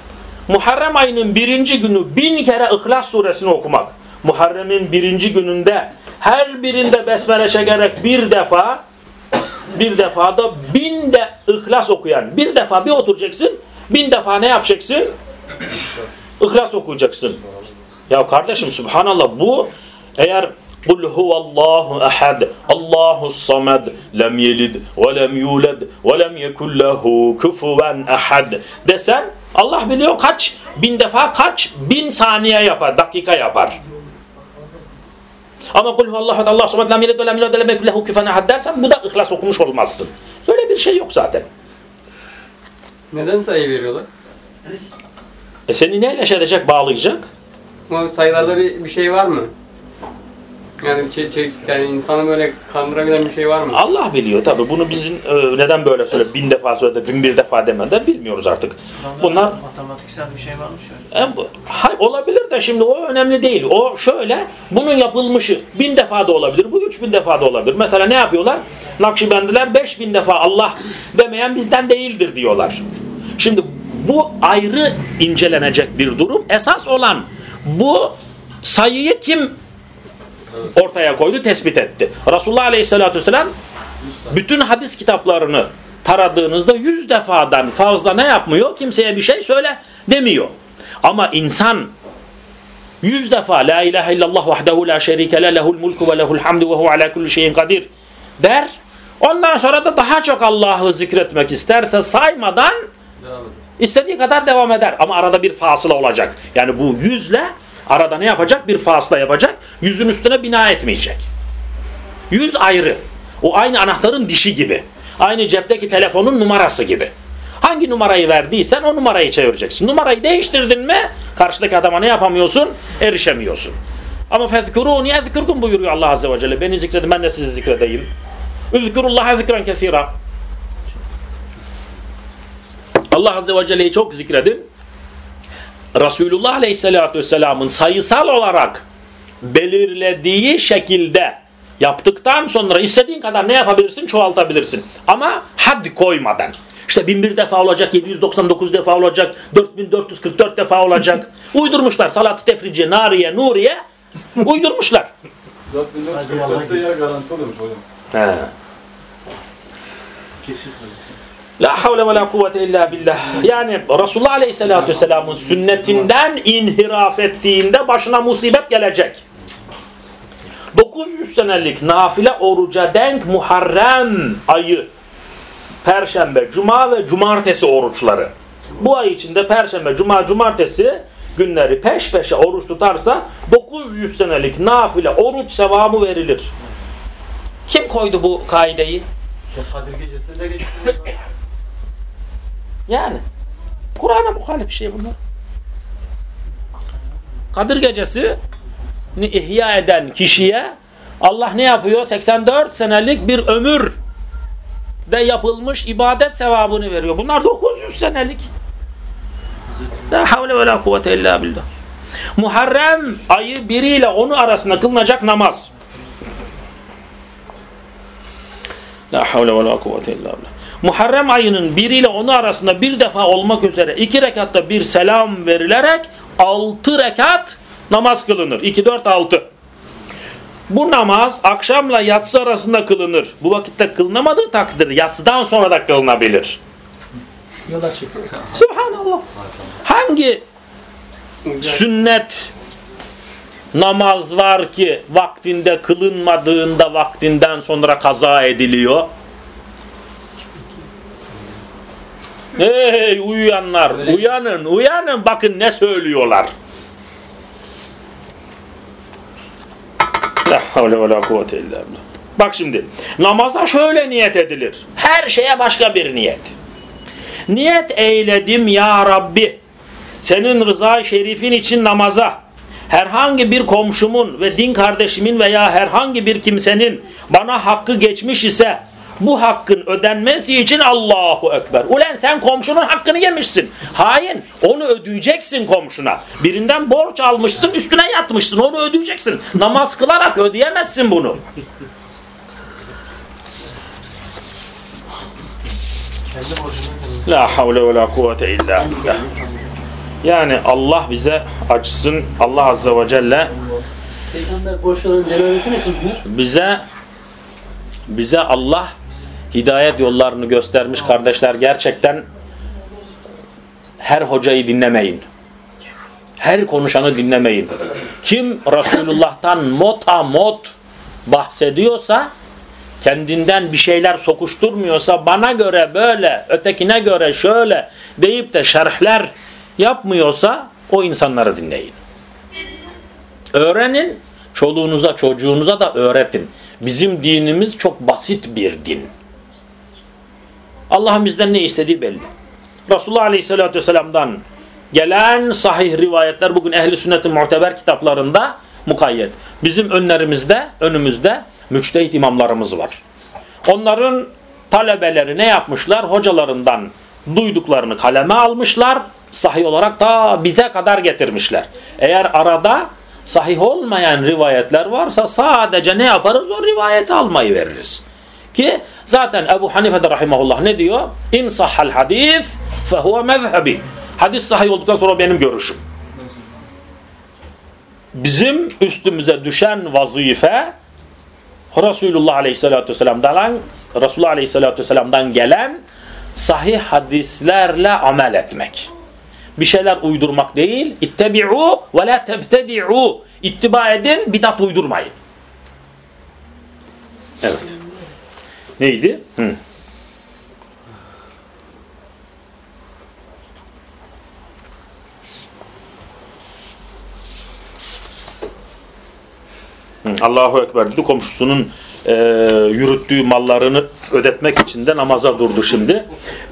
Muharrem ayının birinci günü bin kere İhlas suresini okumak. Muharrem'in birinci gününde her birinde besmele çekerek bir defa bir defada bin de İhlas okuyan bir defa bir oturacaksın bin defa ne yapacaksın? İhlas okuyacaksın. Ya kardeşim subhanallah bu eğer huvallahu ehad Allahu samed lem yelid ve lem yulad ve lem yekun lehu kufuven ehad desen Allah biliyor kaç bin defa kaç bin saniye yapar dakika yapar. Ama kul huvallahu Allahu samed lem yelid ve lem yulad ve lem yekun lehu kufuven ehad dersen bu da ihlas okumuş olmazsın. Böyle bir şey yok zaten. Neden sayı veriyorlar? E seni neyle şey edecek bağlayacak? Bu sayılarda bir, bir şey var mı? Yani, çek, çek, yani insanı böyle kandırabilen bir şey var mı? Allah biliyor tabi. Bunu bizim e, neden böyle söyle bin defa söyledi, bin bir defa demeden bilmiyoruz artık. Bunlar matematiksel bir şey varmış ya. e, bu- hay, olabilir de şimdi o önemli değil. O şöyle bunun yapılmışı bin defa da olabilir. Bu üç bin defa da olabilir. Mesela ne yapıyorlar? Nakşibendiler beş bin defa Allah demeyen bizden değildir diyorlar. Şimdi bu ayrı incelenecek bir durum. Esas olan bu sayıyı kim ortaya koydu, tespit etti. Resulullah Aleyhisselatü Vesselam bütün hadis kitaplarını taradığınızda yüz defadan fazla ne yapmıyor? Kimseye bir şey söyle demiyor. Ama insan yüz defa La ilahe illallah vahdehu la şerike le lehul mulku ve lehul hamdu ve hu ala kulli şeyin kadir der. Ondan sonra da daha çok Allah'ı zikretmek isterse saymadan istediği kadar devam eder. Ama arada bir fasıla olacak. Yani bu yüzle arada ne yapacak? Bir fasıla yapacak. Yüzün üstüne bina etmeyecek. Yüz ayrı. O aynı anahtarın dişi gibi. Aynı cepteki telefonun numarası gibi. Hangi numarayı verdiysen o numarayı çevireceksin. Numarayı değiştirdin mi karşıdaki adama ne yapamıyorsun? Erişemiyorsun. Ama fezkuruni ezkurkum buyuruyor Allah Azze ve Celle. Beni zikredin ben de sizi zikredeyim. Üzkurullaha zikren kesira. Allah Azze ve Celle'yi çok zikredin. Resulullah Aleyhisselatü Vesselam'ın sayısal olarak belirlediği şekilde yaptıktan sonra istediğin kadar ne yapabilirsin? Çoğaltabilirsin. Ama had koymadan. İşte 1001 defa olacak, 799 defa olacak, 4444 defa olacak. (laughs) Uydurmuşlar. Salat-ı tefrici, nariye, nuriye uydurmuşlar. 4444'te yer garanti oluyormuş hocam. He. La havle ve la kuvvete illa billah. Yani Resulullah Aleyhisselatü Vesselam'ın sünnetinden inhiraf ettiğinde başına musibet gelecek. 900 senelik nafile oruca denk Muharrem ayı Perşembe, Cuma ve Cumartesi oruçları. Bu ay içinde Perşembe, Cuma, Cumartesi günleri peş peşe oruç tutarsa 900 senelik nafile oruç sevabı verilir. Kim koydu bu kaideyi? Kadir gecesi de geçti. Yani Kur'an'a muhalif şey bunlar. Kadir gecesi ihya eden kişiye Allah ne yapıyor? 84 senelik bir ömür de yapılmış ibadet sevabını veriyor. Bunlar 900 senelik. La havle ve la kuvvete illa billah. Muharrem ayı 1 ile 10'u arasında kılınacak namaz. La havle ve la kuvvete illa billah. Muharrem ayının 1 ile 10'u arasında bir defa olmak üzere iki rekatta bir selam verilerek 6 rekat namaz kılınır. 2, 4, 6. Bu namaz akşamla yatsı arasında kılınır. Bu vakitte kılınamadığı takdirde yatsıdan sonra da kılınabilir. Yola çıkıyor. Subhanallah. Hangi sünnet namaz var ki vaktinde kılınmadığında vaktinden sonra kaza ediliyor? Ey uyuyanlar uyanın uyanın bakın ne söylüyorlar. La havle ve la kuvvete illa billah. Bak şimdi namaza şöyle niyet edilir. Her şeye başka bir niyet. Niyet eyledim ya Rabbi. Senin rıza şerifin için namaza herhangi bir komşumun ve din kardeşimin veya herhangi bir kimsenin bana hakkı geçmiş ise bu hakkın ödenmesi için Allahu Ekber. Ulen sen komşunun hakkını yemişsin. Hain. Onu ödeyeceksin komşuna. Birinden borç almışsın üstüne yatmışsın. Onu ödeyeceksin. Namaz kılarak ödeyemezsin bunu. La havle ve la kuvvete illa billah. Yani Allah bize acısın. Allah Azze ve Celle Peygamber borçların cenazesini kılmıyor. bize bize Allah hidayet yollarını göstermiş kardeşler. Gerçekten her hocayı dinlemeyin. Her konuşanı dinlemeyin. Kim Resulullah'tan mota mot bahsediyorsa kendinden bir şeyler sokuşturmuyorsa bana göre böyle, ötekine göre şöyle deyip de şerhler yapmıyorsa o insanları dinleyin. Öğrenin, çoluğunuza çocuğunuza da öğretin. Bizim dinimiz çok basit bir din. Allah'ın bizden ne istediği belli. Resulullah Aleyhisselatü Vesselam'dan gelen sahih rivayetler bugün ehli sünnetin muteber kitaplarında mukayyet. Bizim önlerimizde, önümüzde müçtehit imamlarımız var. Onların talebeleri ne yapmışlar? Hocalarından duyduklarını kaleme almışlar. Sahih olarak ta bize kadar getirmişler. Eğer arada sahih olmayan rivayetler varsa sadece ne yaparız? O rivayeti almayı veririz. Ki zaten Ebu Hanife de rahimahullah ne diyor? İn sahhal hadis fehuve mezhebi. Hadis sahih olduktan sonra benim görüşüm. Bizim üstümüze düşen vazife Resulullah Aleyhisselatü Vesselam'dan Resulullah Aleyhisselatü Vesselam'dan gelen sahih hadislerle amel etmek. Bir şeyler uydurmak değil. İttebi'u ve la tebtedi'u. İttiba edin, bidat uydurmayın. Evet. Neydi? Hı. Allahu Ekber dedi. Komşusunun e, yürüttüğü mallarını ödetmek için de namaza durdu şimdi.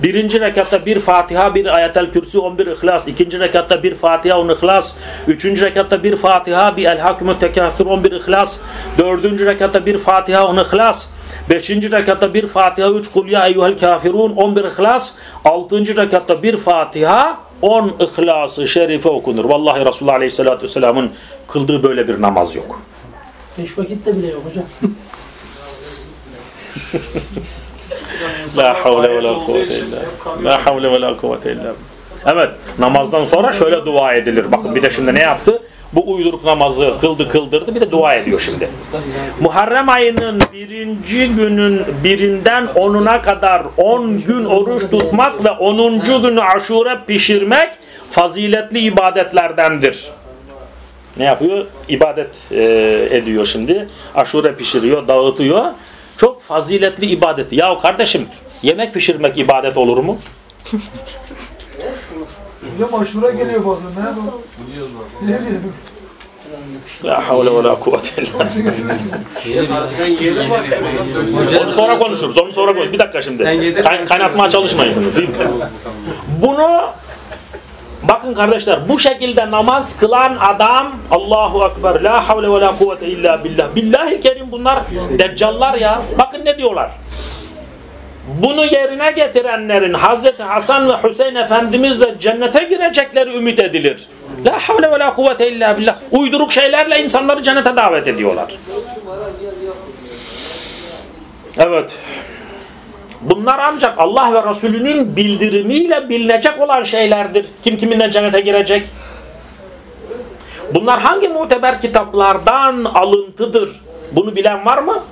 Birinci rekatta bir Fatiha, bir Ayetel Kürsi, on bir İhlas. İkinci rekatta bir Fatiha, on İhlas. Üçüncü rekatta bir Fatiha, bir El Hakimü Tekasür, on bir İhlas. Dördüncü rekatta bir Fatiha, on İhlas. Beşinci rekatta bir Fatiha, üç Kul Ya Eyyuhel Kafirun, on bir İhlas. Altıncı rekatta bir Fatiha, on İhlas-ı Şerife okunur. Vallahi Resulullah Aleyhisselatü Vesselam'ın kıldığı böyle bir namaz yok. Beş vakitte bile yok hocam. (laughs) La havle ve la kuvvete illa. La havle ve la kuvvete illa. Evet, namazdan sonra şöyle dua edilir. Bakın bir de şimdi ne yaptı? Bu uyduruk namazı kıldı kıldırdı bir de dua ediyor şimdi. Muharrem ayının birinci günün birinden onuna kadar on gün oruç tutmak ve onuncu günü aşure pişirmek faziletli ibadetlerdendir. Ne yapıyor? İbadet e, ediyor şimdi. Aşure pişiriyor, dağıtıyor. Çok faziletli ibadet. Ya kardeşim yemek pişirmek ibadet olur mu? Hocam aşura geliyor bazen. Ne yapalım? Ne bileyim. La havle ve la kuvvete illa billah. Onu sonra konuşuruz. Onu sonra konuşuruz. Bir dakika şimdi. Kaynatmaya çalışmayın. bunu, değil mi? Bunu bakın kardeşler bu şekilde namaz kılan adam Allahu Ekber la havle ve la kuvvete illa billah. Billahil kerim bunlar deccallar ya. Bakın ne diyorlar. Bunu yerine getirenlerin Hazreti Hasan ve Hüseyin Efendimizle cennete girecekleri ümit edilir. La havle ve la kuvvete illa billah. Uyduruk şeylerle insanları cennete davet ediyorlar. Evet. Bunlar ancak Allah ve Resulünün bildirimiyle bilinecek olan şeylerdir. Kim kiminle cennete girecek? Bunlar hangi muteber kitaplardan alıntıdır? Bunu bilen var mı?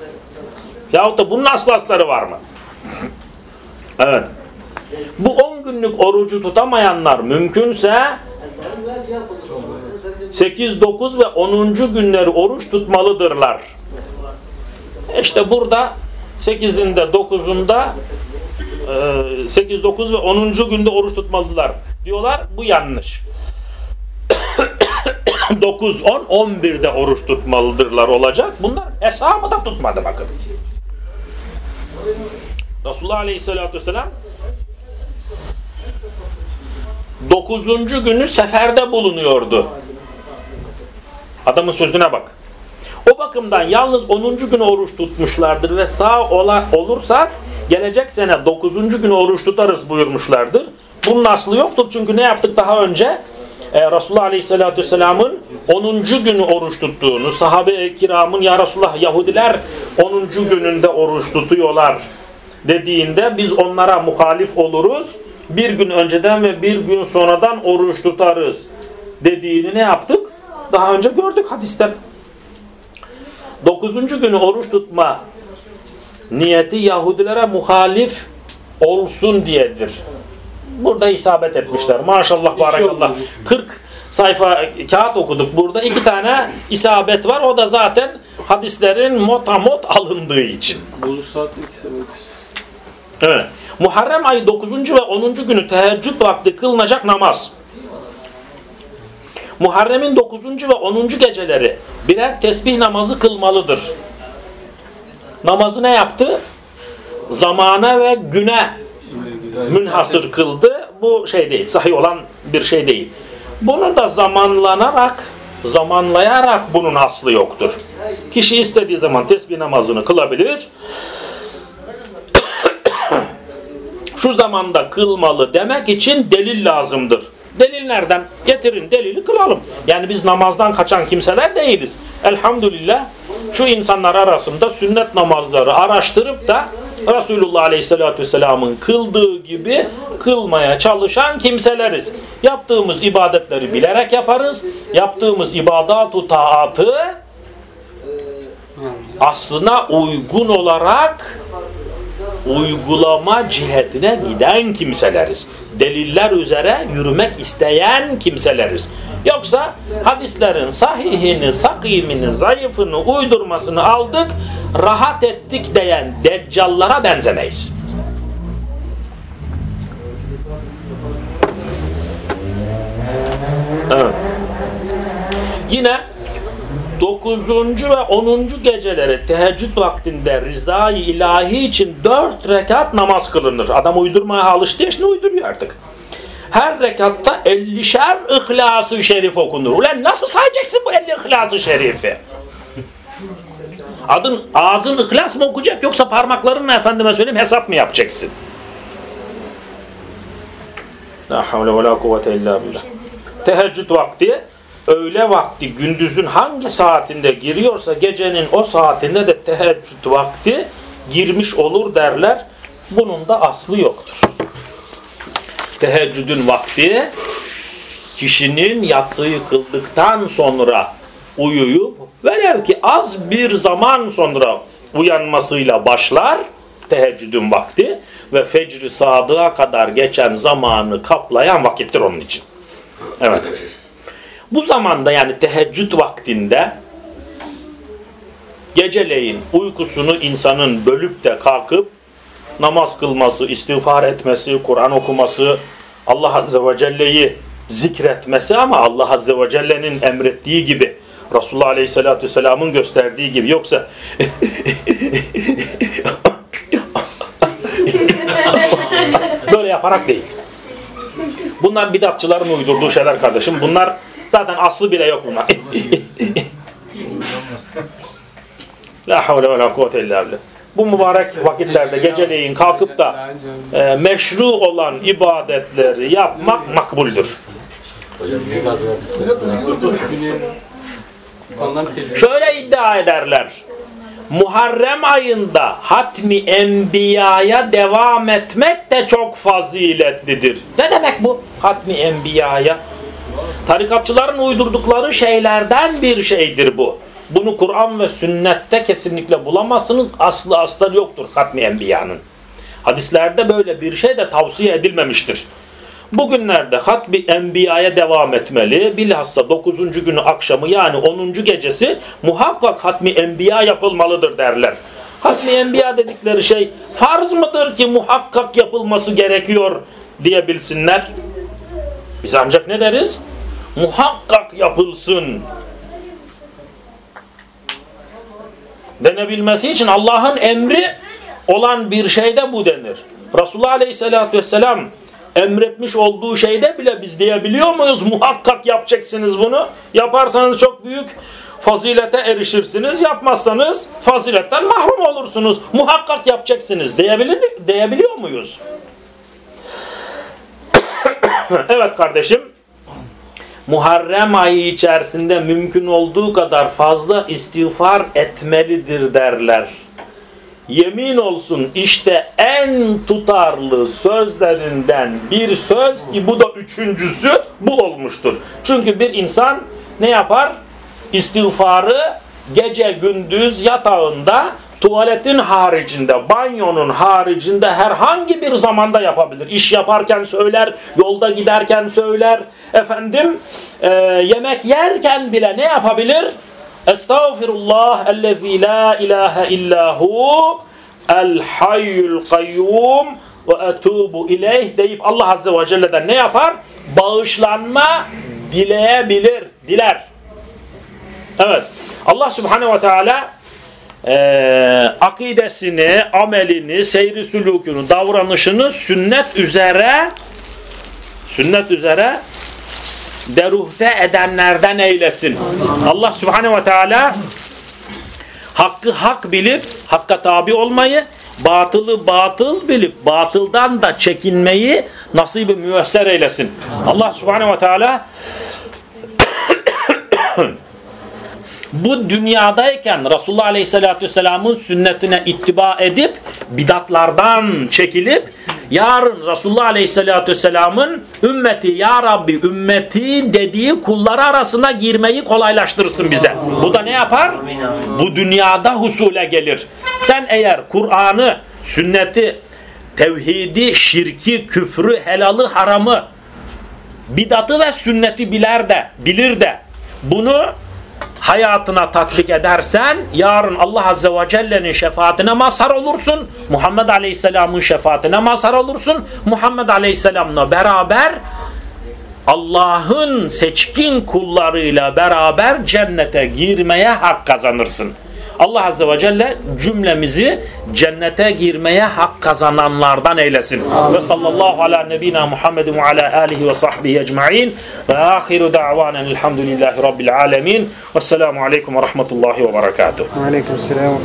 Yahut da bunun aslasları var mı? Evet. Bu 10 günlük orucu tutamayanlar mümkünse 8, 9 ve 10. günleri oruç tutmalıdırlar. İşte burada 8'inde 9'unda 8, 9 ve 10. günde oruç tutmalılar diyorlar. Bu yanlış. 9, 10, 11'de oruç tutmalıdırlar olacak. Bunlar hesabı da tutmadı bakın. Resulullah Aleyhisselatü Vesselam 9. günü seferde bulunuyordu. Adamın sözüne bak. O bakımdan yalnız 10. günü oruç tutmuşlardır ve sağ ola, olursak gelecek sene 9. günü oruç tutarız buyurmuşlardır. Bunun aslı yoktur çünkü ne yaptık daha önce? Ee, Resulullah Aleyhisselatü Vesselam'ın 10. günü oruç tuttuğunu, sahabe-i kiramın ya Resulullah Yahudiler 10. gününde oruç tutuyorlar dediğinde biz onlara muhalif oluruz. Bir gün önceden ve bir gün sonradan oruç tutarız dediğini ne yaptık? Daha önce gördük hadisten. Dokuzuncu günü oruç tutma niyeti Yahudilere muhalif olsun diyedir. Burada isabet etmişler. Maşallah barakallah. 40 sayfa kağıt okuduk burada. iki tane isabet var. O da zaten hadislerin motamot alındığı için. Bozuk Evet. Muharrem ayı 9. ve 10. günü teheccüd vakti kılınacak namaz. Muharrem'in 9. ve 10. geceleri birer tesbih namazı kılmalıdır. Namazı ne yaptı? Zamana ve güne münhasır kıldı. Bu şey değil, sahih olan bir şey değil. Bunu da zamanlanarak, zamanlayarak bunun aslı yoktur. Kişi istediği zaman tesbih namazını kılabilir. (coughs) Şu zamanda kılmalı demek için delil lazımdır. Delil nereden? Getirin delili kılalım. Yani biz namazdan kaçan kimseler değiliz. Elhamdülillah şu insanlar arasında sünnet namazları araştırıp da Resulullah Aleyhisselatü Vesselam'ın kıldığı gibi kılmaya çalışan kimseleriz. Yaptığımız ibadetleri bilerek yaparız. Yaptığımız ibadatu taatı aslına uygun olarak uygulama cihetine giden kimseleriz. Deliller üzere yürümek isteyen kimseleriz. Yoksa hadislerin sahihini, sakimini, zayıfını, uydurmasını aldık, rahat ettik diyen deccallara benzemeyiz. Evet. Yine 9. ve 10. geceleri teheccüd vaktinde rızayı ilahi için 4 rekat namaz kılınır. Adam uydurmaya alıştı ya şimdi uyduruyor artık. Her rekatta 50'şer İhlas-ı Şerif okunur. Ulan nasıl sayacaksın bu 50 İhlas-ı Şerif'i? Adın ağzın ihlas mı okuyacak yoksa parmaklarınla efendime söyleyeyim hesap mı yapacaksın? La havle ve la kuvvete illa billah. Teheccüd vakti öğle vakti gündüzün hangi saatinde giriyorsa gecenin o saatinde de teheccüd vakti girmiş olur derler. Bunun da aslı yoktur. Teheccüdün vakti kişinin yatsıyı kıldıktan sonra uyuyup velev ki az bir zaman sonra uyanmasıyla başlar teheccüdün vakti ve fecri sadığa kadar geçen zamanı kaplayan vakittir onun için. Evet. Bu zamanda yani teheccüd vaktinde geceleyin uykusunu insanın bölüp de kalkıp namaz kılması, istiğfar etmesi, Kur'an okuması, Allah Azze ve Celle'yi zikretmesi ama Allah Azze ve Celle'nin emrettiği gibi Resulullah Aleyhisselatü Vesselam'ın gösterdiği gibi yoksa (laughs) böyle yaparak değil. Bunlar bidatçıların uydurduğu şeyler kardeşim. Bunlar zaten aslı bile yok bunlar. La havle ve la kuvvete illa. Bu mübarek vakitlerde geceleyin kalkıp da e, meşru olan ibadetleri yapmak makbuldür. Şöyle iddia ederler. Muharrem ayında hatmi enbiyaya devam etmek de çok faziletlidir. Ne demek bu hatmi enbiyaya? Tarikatçıların uydurdukları şeylerden bir şeydir bu. Bunu Kur'an ve sünnette kesinlikle bulamazsınız. Aslı aslar yoktur hatmi enbiyanın. Hadislerde böyle bir şey de tavsiye edilmemiştir. Bugünlerde hatmi enbiyaya devam etmeli. Bilhassa 9. günü akşamı yani 10. gecesi muhakkak hatmi enbiya yapılmalıdır derler. Hatmi Enbiya dedikleri şey farz mıdır ki muhakkak yapılması gerekiyor diyebilsinler. Biz ancak ne deriz? Muhakkak yapılsın. Denebilmesi için Allah'ın emri olan bir şeyde bu denir. Resulullah Aleyhisselatü Vesselam emretmiş olduğu şeyde bile biz diyebiliyor muyuz? Muhakkak yapacaksınız bunu. Yaparsanız çok büyük fazilete erişirsiniz. Yapmazsanız faziletten mahrum olursunuz. Muhakkak yapacaksınız diyebilir, diyebiliyor muyuz? (coughs) evet kardeşim. Muharrem ayı içerisinde mümkün olduğu kadar fazla istiğfar etmelidir derler. Yemin olsun işte en tutarlı sözlerinden bir söz ki bu da üçüncüsü bu olmuştur. Çünkü bir insan ne yapar? İstiğfarı gece gündüz yatağında tuvaletin haricinde, banyonun haricinde herhangi bir zamanda yapabilir. İş yaparken söyler, yolda giderken söyler, efendim e, yemek yerken bile ne yapabilir? Estağfirullah ellezî la ilahe illahu el hayyul kayyum ve etubu ileyh deyip Allah Azze ve Celle'den ne yapar? Bağışlanma dileyebilir, diler. Evet. Allah Subhanahu ve Teala e, akidesini, amelini, seyri sülükünü, davranışını sünnet üzere sünnet üzere deruhte edenlerden eylesin. Allah Subhanahu ve Teala hakkı hak bilip hakka tabi olmayı, batılı batıl bilip batıldan da çekinmeyi nasibi müesser eylesin. Allah Subhanahu ve Teala bu dünyadayken Resulullah Aleyhisselatü Vesselam'ın sünnetine ittiba edip bidatlardan çekilip yarın Resulullah Aleyhisselatü Vesselam'ın ümmeti ya Rabbi ümmeti dediği kulları arasına girmeyi kolaylaştırsın bize. Bu da ne yapar? Bu dünyada husule gelir. Sen eğer Kur'an'ı, sünneti, tevhidi, şirki, küfrü, helalı, haramı, bidatı ve sünneti bilir de, bilir de bunu hayatına tatbik edersen yarın Allah Azze ve Celle'nin şefaatine mazhar olursun. Muhammed Aleyhisselam'ın şefaatine mazhar olursun. Muhammed Aleyhisselam'la beraber Allah'ın seçkin kullarıyla beraber cennete girmeye hak kazanırsın. Allah Azze ve Celle cümlemizi cennete girmeye hak kazananlardan eylesin. Ve sallallahu ala nebina Muhammedin ve ala alihi ve sahbihi ecma'in ve ahiru da'vanen elhamdülillahi rabbil alemin. Vesselamu aleyküm ve rahmetullahi ve berekatuhu. Aleyküm selam.